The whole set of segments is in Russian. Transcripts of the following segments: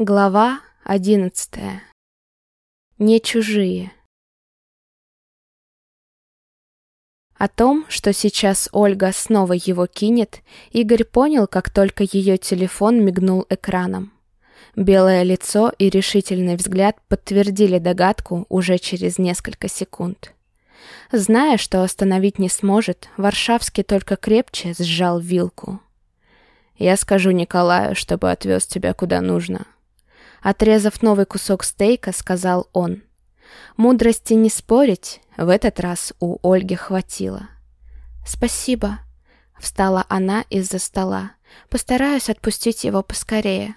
Глава одиннадцатая. Не чужие. О том, что сейчас Ольга снова его кинет, Игорь понял, как только ее телефон мигнул экраном. Белое лицо и решительный взгляд подтвердили догадку уже через несколько секунд. Зная, что остановить не сможет, Варшавский только крепче сжал вилку. «Я скажу Николаю, чтобы отвез тебя куда нужно», Отрезав новый кусок стейка, сказал он. Мудрости не спорить в этот раз у Ольги хватило. «Спасибо», — встала она из-за стола. «Постараюсь отпустить его поскорее».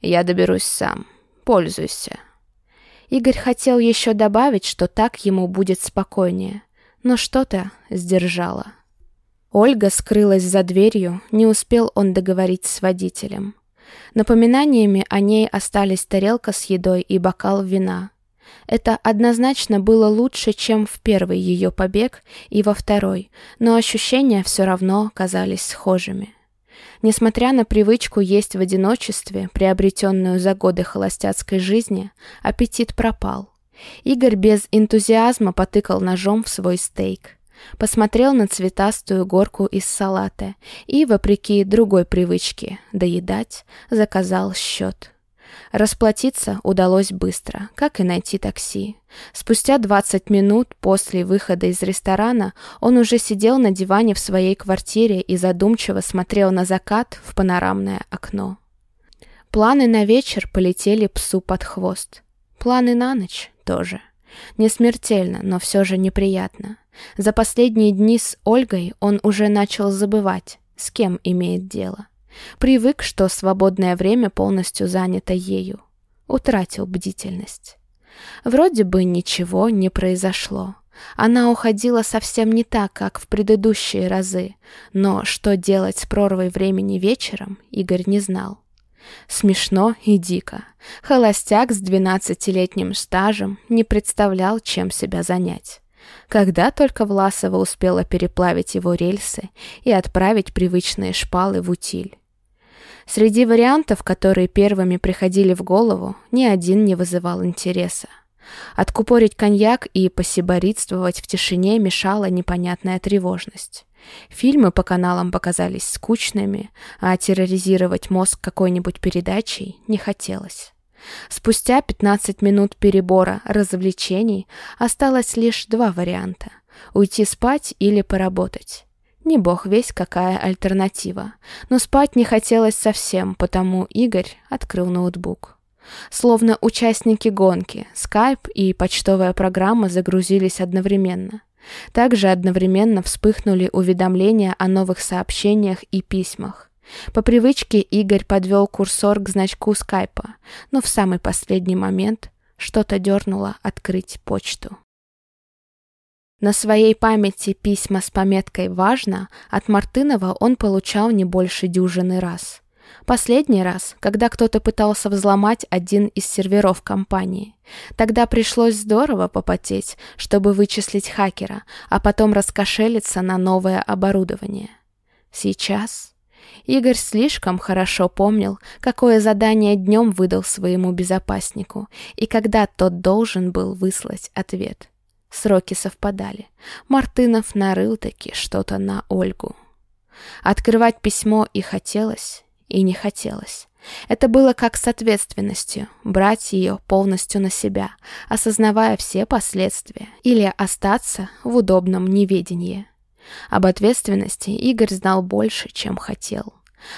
«Я доберусь сам. Пользуйся». Игорь хотел еще добавить, что так ему будет спокойнее, но что-то сдержало. Ольга скрылась за дверью, не успел он договорить с водителем. Напоминаниями о ней остались тарелка с едой и бокал вина. Это однозначно было лучше, чем в первый ее побег и во второй, но ощущения все равно казались схожими. Несмотря на привычку есть в одиночестве, приобретенную за годы холостяцкой жизни, аппетит пропал. Игорь без энтузиазма потыкал ножом в свой стейк посмотрел на цветастую горку из салата и, вопреки другой привычке доедать, заказал счет. Расплатиться удалось быстро, как и найти такси. Спустя 20 минут после выхода из ресторана он уже сидел на диване в своей квартире и задумчиво смотрел на закат в панорамное окно. Планы на вечер полетели псу под хвост. Планы на ночь тоже. Не смертельно, но все же неприятно. За последние дни с Ольгой он уже начал забывать, с кем имеет дело. Привык, что свободное время полностью занято ею. Утратил бдительность. Вроде бы ничего не произошло. Она уходила совсем не так, как в предыдущие разы, но что делать с прорвой времени вечером, Игорь не знал. Смешно и дико. Холостяк с двенадцатилетним стажем не представлял, чем себя занять. Когда только Власова успела переплавить его рельсы и отправить привычные шпалы в утиль. Среди вариантов, которые первыми приходили в голову, ни один не вызывал интереса. Откупорить коньяк и посиборитствовать в тишине мешала непонятная тревожность. Фильмы по каналам показались скучными, а терроризировать мозг какой-нибудь передачей не хотелось. Спустя 15 минут перебора развлечений осталось лишь два варианта – уйти спать или поработать. Не бог весь какая альтернатива, но спать не хотелось совсем, потому Игорь открыл ноутбук. Словно участники гонки, скайп и почтовая программа загрузились одновременно. Также одновременно вспыхнули уведомления о новых сообщениях и письмах. По привычке Игорь подвел курсор к значку скайпа, но в самый последний момент что-то дернуло открыть почту. На своей памяти письма с пометкой «Важно» от Мартынова он получал не больше дюжины раз. Последний раз, когда кто-то пытался взломать один из серверов компании. Тогда пришлось здорово попотеть, чтобы вычислить хакера, а потом раскошелиться на новое оборудование. Сейчас Игорь слишком хорошо помнил, какое задание днем выдал своему безопаснику, и когда тот должен был выслать ответ. Сроки совпадали. Мартынов нарыл таки что-то на Ольгу. Открывать письмо и хотелось, и не хотелось. Это было как с ответственностью, брать ее полностью на себя, осознавая все последствия, или остаться в удобном неведении. Об ответственности Игорь знал больше, чем хотел.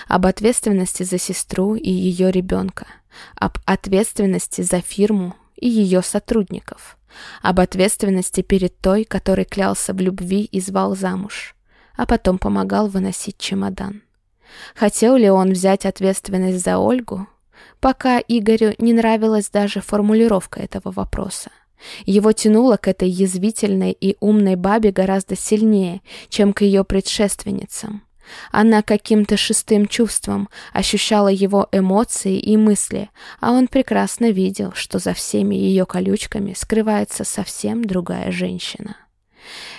Об ответственности за сестру и ее ребенка. Об ответственности за фирму и ее сотрудников. Об ответственности перед той, который клялся в любви и звал замуж. А потом помогал выносить чемодан. Хотел ли он взять ответственность за Ольгу? Пока Игорю не нравилась даже формулировка этого вопроса. Его тянуло к этой язвительной и умной бабе гораздо сильнее, чем к ее предшественницам. Она каким-то шестым чувством ощущала его эмоции и мысли, а он прекрасно видел, что за всеми ее колючками скрывается совсем другая женщина.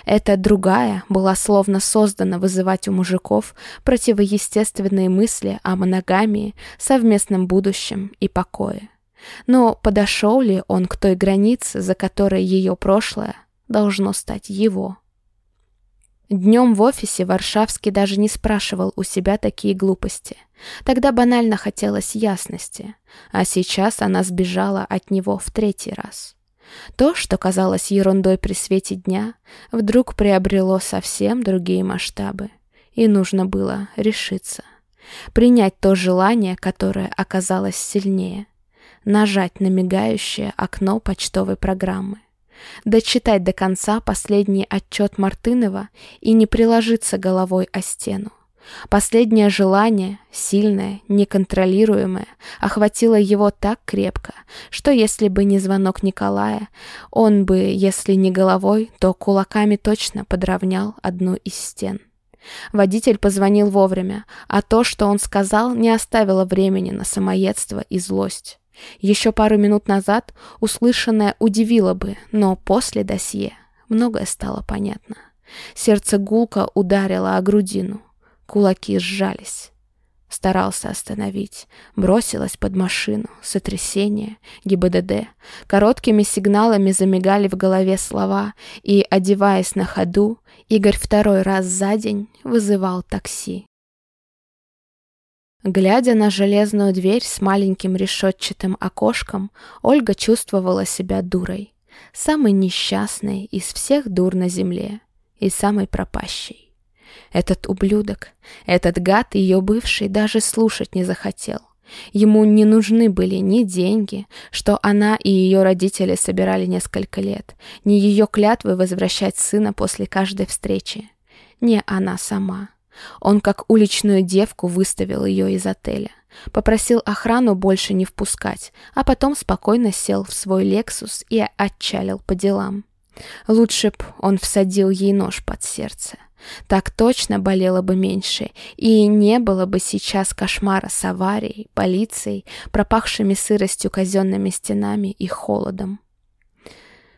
Эта другая была словно создана вызывать у мужиков противоестественные мысли о моногамии, совместном будущем и покое. Но подошел ли он к той границе, за которой ее прошлое должно стать его? Днем в офисе Варшавский даже не спрашивал у себя такие глупости. Тогда банально хотелось ясности, а сейчас она сбежала от него в третий раз. То, что казалось ерундой при свете дня, вдруг приобрело совсем другие масштабы, и нужно было решиться. Принять то желание, которое оказалось сильнее, нажать на мигающее окно почтовой программы, дочитать до конца последний отчет Мартынова и не приложиться головой о стену. Последнее желание, сильное, неконтролируемое, охватило его так крепко, что если бы не звонок Николая, он бы, если не головой, то кулаками точно подровнял одну из стен. Водитель позвонил вовремя, а то, что он сказал, не оставило времени на самоедство и злость. Еще пару минут назад услышанное удивило бы, но после досье многое стало понятно. Сердце гулко ударило о грудину. Кулаки сжались. Старался остановить. Бросилась под машину. Сотрясение. ГИБДД. Короткими сигналами замигали в голове слова, и, одеваясь на ходу, Игорь второй раз за день вызывал такси. Глядя на железную дверь с маленьким решетчатым окошком, Ольга чувствовала себя дурой. Самой несчастной из всех дур на земле и самой пропащей. Этот ублюдок, этот гад ее бывший даже слушать не захотел. Ему не нужны были ни деньги, что она и ее родители собирали несколько лет, ни ее клятвы возвращать сына после каждой встречи, не она сама. Он как уличную девку выставил ее из отеля. Попросил охрану больше не впускать, а потом спокойно сел в свой «Лексус» и отчалил по делам. Лучше б он всадил ей нож под сердце. Так точно болело бы меньше, и не было бы сейчас кошмара с аварией, полицией, пропахшими сыростью казенными стенами и холодом.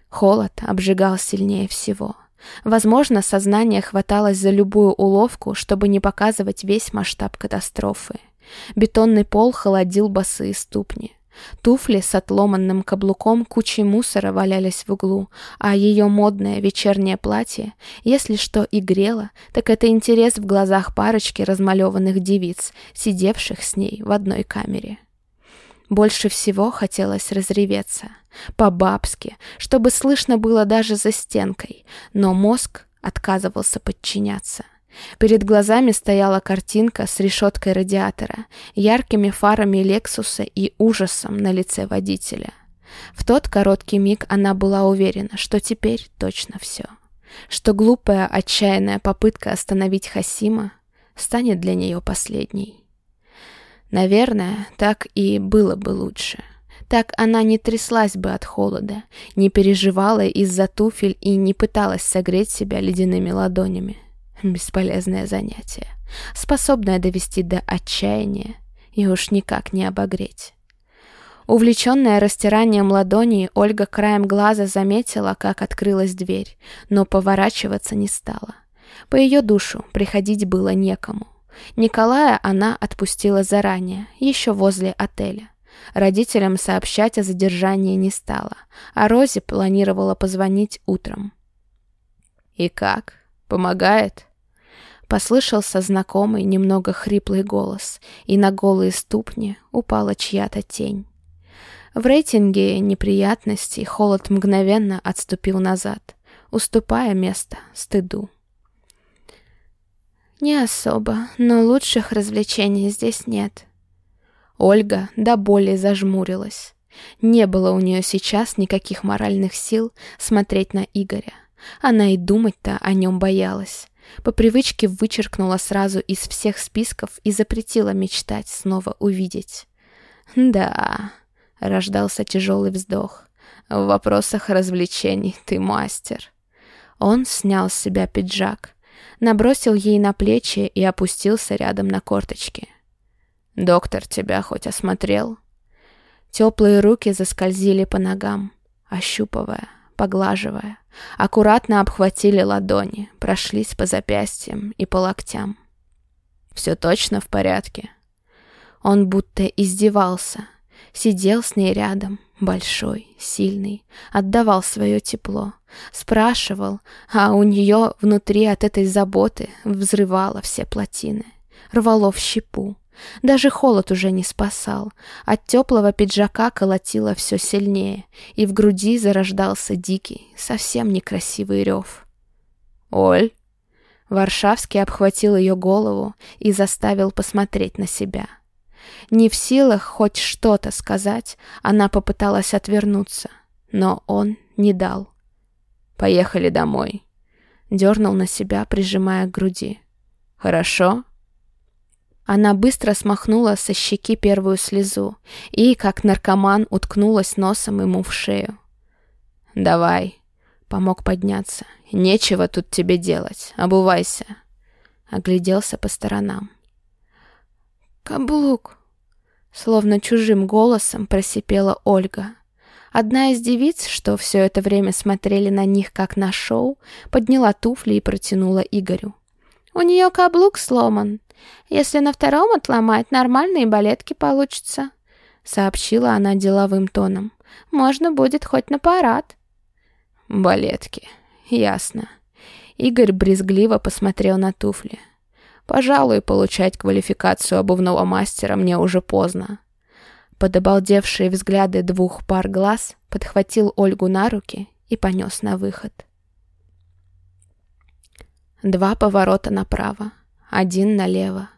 Холод обжигал сильнее всего — Возможно, сознание хваталось за любую уловку, чтобы не показывать весь масштаб катастрофы. Бетонный пол холодил босые ступни. Туфли с отломанным каблуком кучей мусора валялись в углу, а ее модное вечернее платье, если что и грело, так это интерес в глазах парочки размалеванных девиц, сидевших с ней в одной камере. Больше всего хотелось разреветься. По-бабски, чтобы слышно было даже за стенкой, но мозг отказывался подчиняться. Перед глазами стояла картинка с решеткой радиатора, яркими фарами Лексуса и ужасом на лице водителя. В тот короткий миг она была уверена, что теперь точно все. Что глупая, отчаянная попытка остановить Хасима станет для нее последней. Наверное, так и было бы лучше. Так она не тряслась бы от холода, не переживала из-за туфель и не пыталась согреть себя ледяными ладонями. Бесполезное занятие, способное довести до отчаяния и уж никак не обогреть. Увлеченная растиранием ладони, Ольга краем глаза заметила, как открылась дверь, но поворачиваться не стала. По ее душу приходить было некому. Николая она отпустила заранее, еще возле отеля. Родителям сообщать о задержании не стала, а Розе планировала позвонить утром. «И как? Помогает?» Послышался знакомый, немного хриплый голос, и на голые ступни упала чья-то тень. В рейтинге неприятностей холод мгновенно отступил назад, уступая место стыду. «Не особо, но лучших развлечений здесь нет». Ольга до боли зажмурилась. Не было у нее сейчас никаких моральных сил смотреть на Игоря. Она и думать-то о нем боялась. По привычке вычеркнула сразу из всех списков и запретила мечтать снова увидеть. «Да», — рождался тяжелый вздох, — «в вопросах развлечений ты мастер». Он снял с себя пиджак, набросил ей на плечи и опустился рядом на корточки. «Доктор тебя хоть осмотрел?» Теплые руки заскользили по ногам, ощупывая, поглаживая. Аккуратно обхватили ладони, прошлись по запястьям и по локтям. «Все точно в порядке?» Он будто издевался. Сидел с ней рядом, большой, сильный, отдавал свое тепло. Спрашивал, а у нее внутри от этой заботы взрывало все плотины. Рвало в щепу. Даже холод уже не спасал. От теплого пиджака колотило все сильнее, и в груди зарождался дикий, совсем некрасивый рев. «Оль!» Варшавский обхватил ее голову и заставил посмотреть на себя. Не в силах хоть что-то сказать, она попыталась отвернуться, но он не дал. «Поехали домой», — дернул на себя, прижимая к груди. «Хорошо?» Она быстро смахнула со щеки первую слезу и, как наркоман, уткнулась носом ему в шею. «Давай», — помог подняться. «Нечего тут тебе делать. Обувайся». Огляделся по сторонам. «Каблук», — словно чужим голосом просипела Ольга. Одна из девиц, что все это время смотрели на них как на шоу, подняла туфли и протянула Игорю. «У нее каблук сломан. Если на втором отломать, нормальные балетки получатся», — сообщила она деловым тоном. «Можно будет хоть на парад». «Балетки. Ясно». Игорь брезгливо посмотрел на туфли. «Пожалуй, получать квалификацию обувного мастера мне уже поздно». Под обалдевшие взгляды двух пар глаз подхватил Ольгу на руки и понес на выход. Два поворота направо один налево.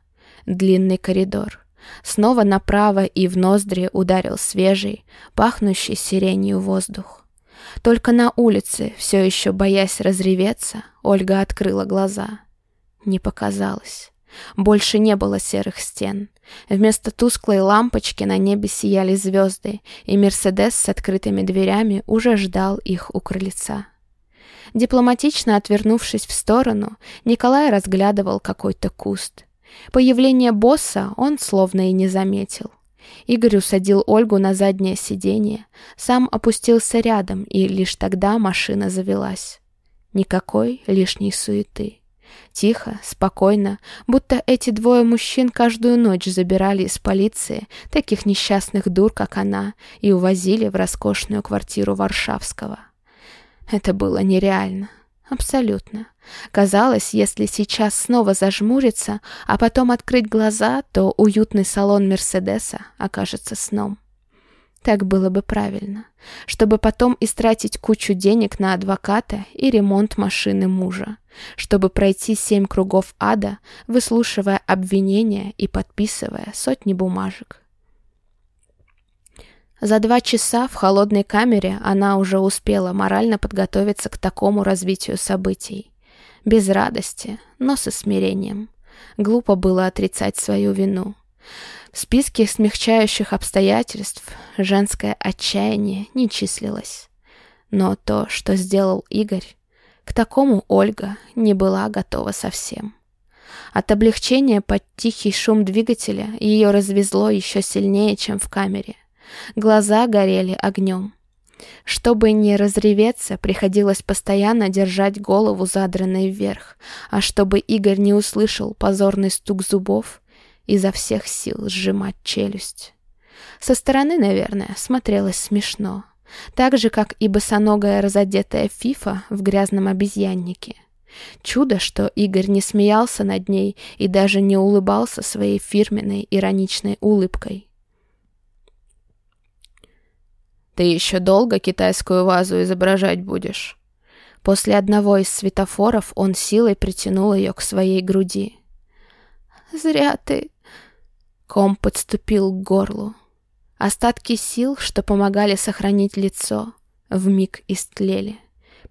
Длинный коридор. Снова направо и в ноздри ударил свежий, пахнущий сиренью воздух. Только на улице, все еще боясь разреветься, Ольга открыла глаза. Не показалось. Больше не было серых стен. Вместо тусклой лампочки на небе сияли звезды, и Мерседес с открытыми дверями уже ждал их у крыльца. Дипломатично отвернувшись в сторону, Николай разглядывал какой-то куст. Появление босса он словно и не заметил. Игорь усадил Ольгу на заднее сиденье, сам опустился рядом, и лишь тогда машина завелась. Никакой лишней суеты. Тихо, спокойно, будто эти двое мужчин каждую ночь забирали из полиции таких несчастных дур, как она, и увозили в роскошную квартиру Варшавского. Это было нереально. Абсолютно. Казалось, если сейчас снова зажмуриться, а потом открыть глаза, то уютный салон Мерседеса окажется сном. Так было бы правильно, чтобы потом истратить кучу денег на адвоката и ремонт машины мужа, чтобы пройти семь кругов ада, выслушивая обвинения и подписывая сотни бумажек. За два часа в холодной камере она уже успела морально подготовиться к такому развитию событий. Без радости, но со смирением. Глупо было отрицать свою вину. В списке смягчающих обстоятельств женское отчаяние не числилось. Но то, что сделал Игорь, к такому Ольга не была готова совсем. От облегчения под тихий шум двигателя ее развезло еще сильнее, чем в камере. Глаза горели огнем. Чтобы не разреветься, приходилось постоянно держать голову задранной вверх, а чтобы Игорь не услышал позорный стук зубов, изо всех сил сжимать челюсть. Со стороны, наверное, смотрелось смешно. Так же, как и босоногая разодетая Фифа в грязном обезьяннике. Чудо, что Игорь не смеялся над ней и даже не улыбался своей фирменной ироничной улыбкой. Ты еще долго китайскую вазу изображать будешь?» После одного из светофоров он силой притянул ее к своей груди. «Зря ты...» Ком подступил к горлу. Остатки сил, что помогали сохранить лицо, вмиг истлели.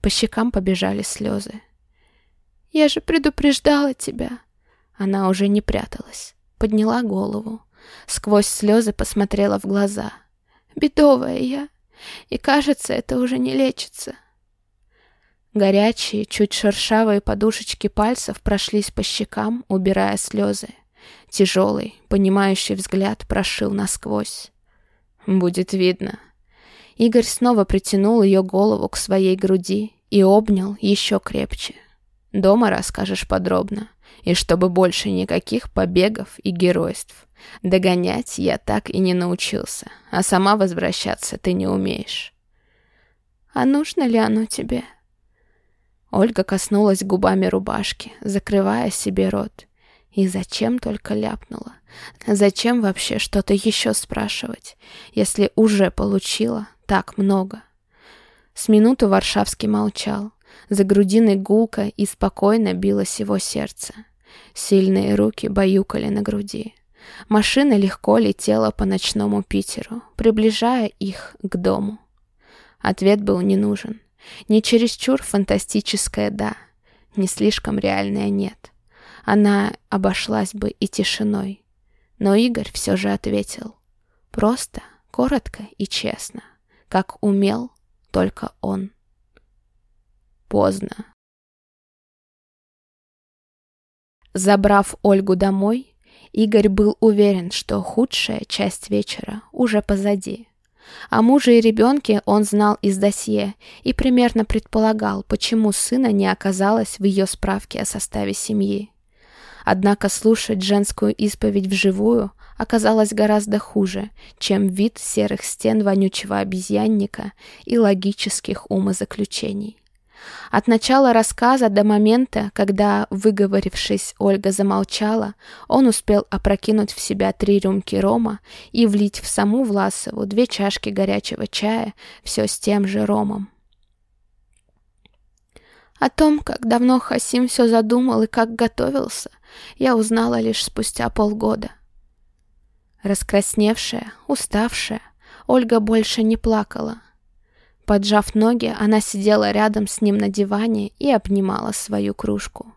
По щекам побежали слезы. «Я же предупреждала тебя!» Она уже не пряталась. Подняла голову. Сквозь слезы посмотрела в глаза. «Бедовая я. И кажется, это уже не лечится. Горячие, чуть шершавые подушечки пальцев прошлись по щекам, убирая слезы. Тяжелый, понимающий взгляд прошил насквозь. «Будет видно». Игорь снова притянул ее голову к своей груди и обнял еще крепче. Дома расскажешь подробно, и чтобы больше никаких побегов и геройств. Догонять я так и не научился, а сама возвращаться ты не умеешь. А нужно ли оно тебе? Ольга коснулась губами рубашки, закрывая себе рот. И зачем только ляпнула? Зачем вообще что-то еще спрашивать, если уже получила так много? С минуту Варшавский молчал. За грудиной гулко и спокойно билось его сердце. Сильные руки баюкали на груди. Машина легко летела по ночному Питеру, приближая их к дому. Ответ был не нужен. Не чересчур фантастическое «да», не слишком реальное «нет». Она обошлась бы и тишиной. Но Игорь все же ответил. Просто, коротко и честно, как умел только он. Поздно. Забрав Ольгу домой, Игорь был уверен, что худшая часть вечера уже позади. О муже и ребенке он знал из досье и примерно предполагал, почему сына не оказалось в ее справке о составе семьи. Однако слушать женскую исповедь вживую оказалось гораздо хуже, чем вид серых стен вонючего обезьянника и логических умозаключений. От начала рассказа до момента, когда, выговорившись, Ольга замолчала, он успел опрокинуть в себя три рюмки рома и влить в саму Власову две чашки горячего чая, все с тем же ромом. О том, как давно Хасим все задумал и как готовился, я узнала лишь спустя полгода. Раскрасневшая, уставшая, Ольга больше не плакала, Поджав ноги, она сидела рядом с ним на диване и обнимала свою кружку.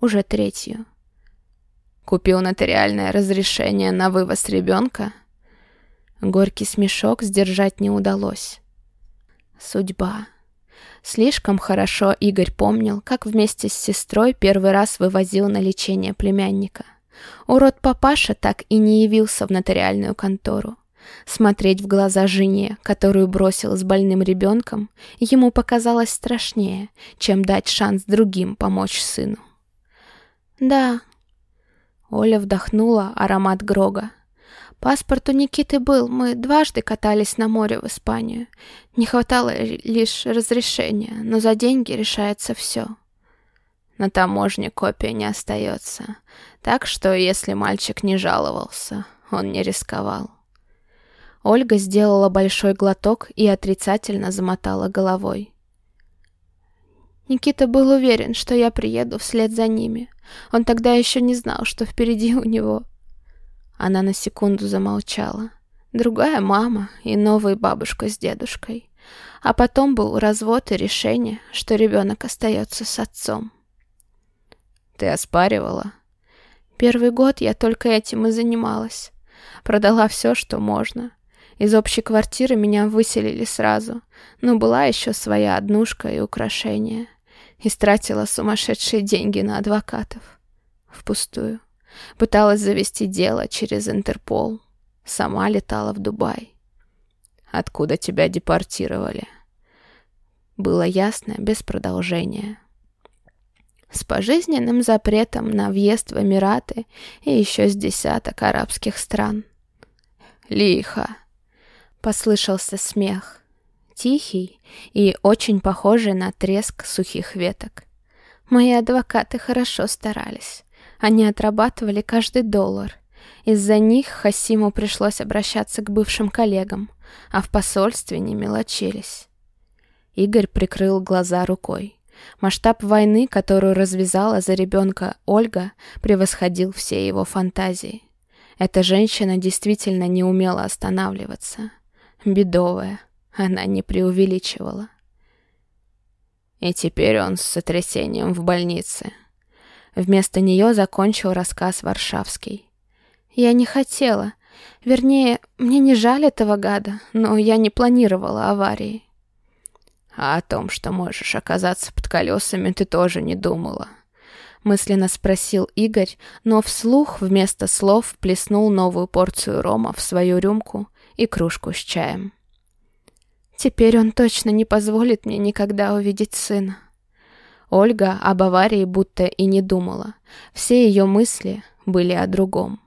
Уже третью. Купил нотариальное разрешение на вывоз ребенка. Горький смешок сдержать не удалось. Судьба. Слишком хорошо Игорь помнил, как вместе с сестрой первый раз вывозил на лечение племянника. Урод папаша так и не явился в нотариальную контору. Смотреть в глаза жене, которую бросил с больным ребенком, ему показалось страшнее, чем дать шанс другим помочь сыну. «Да». Оля вдохнула аромат Грога. «Паспорт у Никиты был, мы дважды катались на море в Испанию. Не хватало лишь разрешения, но за деньги решается все». На таможне копия не остается, так что если мальчик не жаловался, он не рисковал. Ольга сделала большой глоток и отрицательно замотала головой. Никита был уверен, что я приеду вслед за ними. Он тогда еще не знал, что впереди у него. Она на секунду замолчала. Другая мама и новая бабушка с дедушкой. А потом был развод и решение, что ребенок остается с отцом. Ты оспаривала? Первый год я только этим и занималась. Продала все, что можно. Из общей квартиры меня выселили сразу, но была еще своя однушка и украшения. Истратила сумасшедшие деньги на адвокатов. Впустую. Пыталась завести дело через Интерпол. Сама летала в Дубай. Откуда тебя депортировали? Было ясно, без продолжения. С пожизненным запретом на въезд в Эмираты и еще с десяток арабских стран. Лихо. Послышался смех. Тихий и очень похожий на треск сухих веток. Мои адвокаты хорошо старались. Они отрабатывали каждый доллар. Из-за них Хасиму пришлось обращаться к бывшим коллегам, а в посольстве не мелочились. Игорь прикрыл глаза рукой. Масштаб войны, которую развязала за ребенка Ольга, превосходил все его фантазии. Эта женщина действительно не умела останавливаться бедовая, она не преувеличивала. И теперь он с сотрясением в больнице. Вместо нее закончил рассказ Варшавский. Я не хотела. Вернее, мне не жаль этого гада, но я не планировала аварии. А о том, что можешь оказаться под колесами, ты тоже не думала. Мысленно спросил Игорь, но вслух вместо слов плеснул новую порцию рома в свою рюмку и кружку с чаем. Теперь он точно не позволит мне никогда увидеть сына. Ольга об аварии будто и не думала. Все ее мысли были о другом.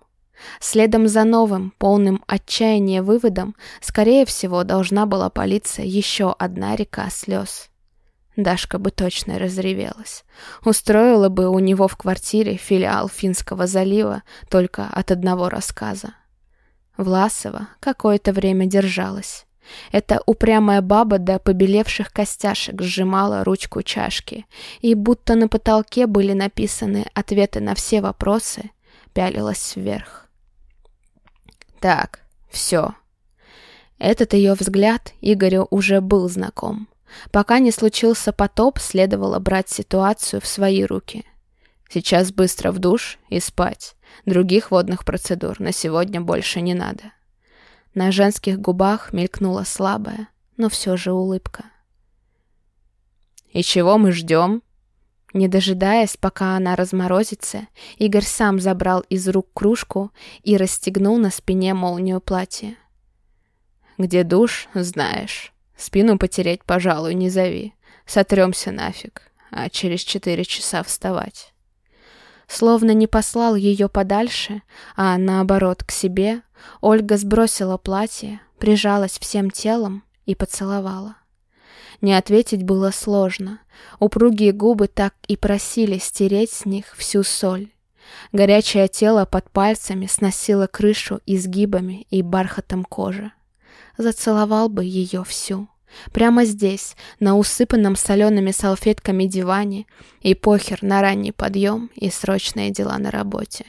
Следом за новым, полным отчаяния выводом, скорее всего, должна была политься еще одна река слез. Дашка бы точно разревелась. Устроила бы у него в квартире филиал Финского залива только от одного рассказа. Власова какое-то время держалась. Эта упрямая баба до побелевших костяшек сжимала ручку чашки, и будто на потолке были написаны ответы на все вопросы, пялилась вверх. Так, все. Этот ее взгляд Игорю уже был знаком. Пока не случился потоп, следовало брать ситуацию в свои руки. Сейчас быстро в душ и спать. Других водных процедур на сегодня больше не надо. На женских губах мелькнула слабая, но все же улыбка. «И чего мы ждем?» Не дожидаясь, пока она разморозится, Игорь сам забрал из рук кружку и расстегнул на спине молнию платья. «Где душ, знаешь. Спину потереть, пожалуй, не зови. Сотремся нафиг, а через четыре часа вставать». Словно не послал ее подальше, а наоборот к себе, Ольга сбросила платье, прижалась всем телом и поцеловала. Не ответить было сложно. Упругие губы так и просили стереть с них всю соль. Горячее тело под пальцами сносило крышу изгибами и бархатом кожи. Зацеловал бы ее всю. Прямо здесь, на усыпанном солеными салфетками диване, и похер на ранний подъем и срочные дела на работе.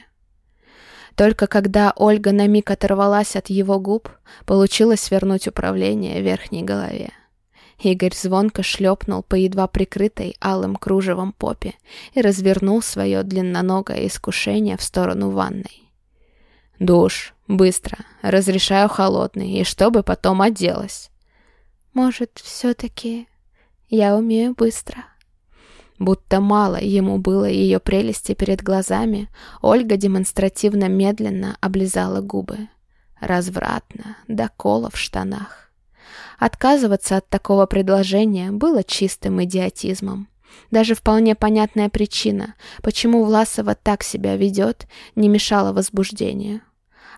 Только когда Ольга на миг оторвалась от его губ, получилось вернуть управление верхней голове. Игорь звонко шлепнул по едва прикрытой алым кружевом попе и развернул свое длинноногое искушение в сторону ванной. «Душ, быстро, разрешаю холодный, и чтобы потом оделась». «Может, все-таки я умею быстро?» Будто мало ему было ее прелести перед глазами, Ольга демонстративно медленно облизала губы. Развратно, до кола в штанах. Отказываться от такого предложения было чистым идиотизмом. Даже вполне понятная причина, почему Власова так себя ведет, не мешала возбуждению.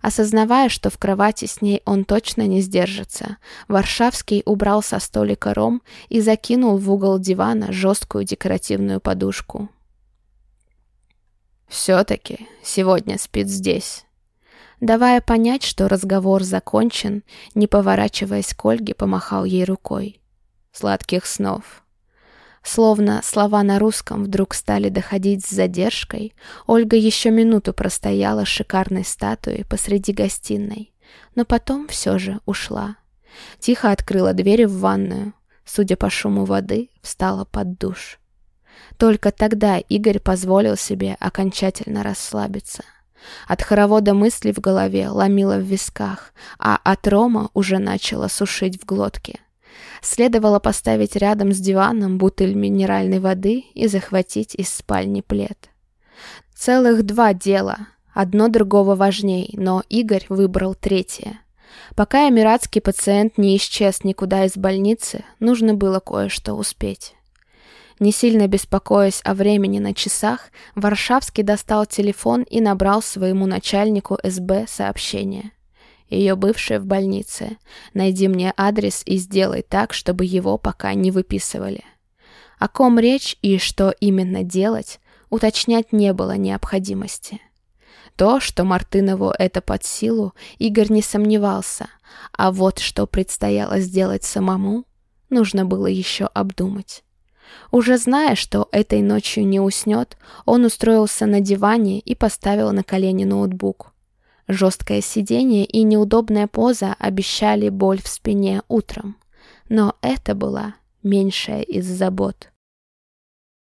Осознавая, что в кровати с ней он точно не сдержится, Варшавский убрал со столика ром и закинул в угол дивана жесткую декоративную подушку. «Все-таки сегодня спит здесь», Давая понять, что разговор закончен, не поворачиваясь к Ольге, помахал ей рукой. «Сладких снов!» Словно слова на русском вдруг стали доходить с задержкой, Ольга еще минуту простояла шикарной статуей посреди гостиной, но потом все же ушла. Тихо открыла дверь в ванную, судя по шуму воды, встала под душ. Только тогда Игорь позволил себе окончательно расслабиться. От хоровода мыслей в голове ломило в висках, а от рома уже начало сушить в глотке. Следовало поставить рядом с диваном бутыль минеральной воды и захватить из спальни плед. Целых два дела, одно другого важней, но Игорь выбрал третье. Пока эмиратский пациент не исчез никуда из больницы, нужно было кое-что успеть. Не сильно беспокоясь о времени на часах, Варшавский достал телефон и набрал своему начальнику СБ сообщение. Ее бывшая в больнице. Найди мне адрес и сделай так, чтобы его пока не выписывали. О ком речь и что именно делать, уточнять не было необходимости. То, что Мартынову это под силу, Игорь не сомневался, а вот что предстояло сделать самому, нужно было еще обдумать. Уже зная, что этой ночью не уснет, он устроился на диване и поставил на колени ноутбук. Жесткое сиденье и неудобная поза обещали боль в спине утром. Но это была меньшая из забот.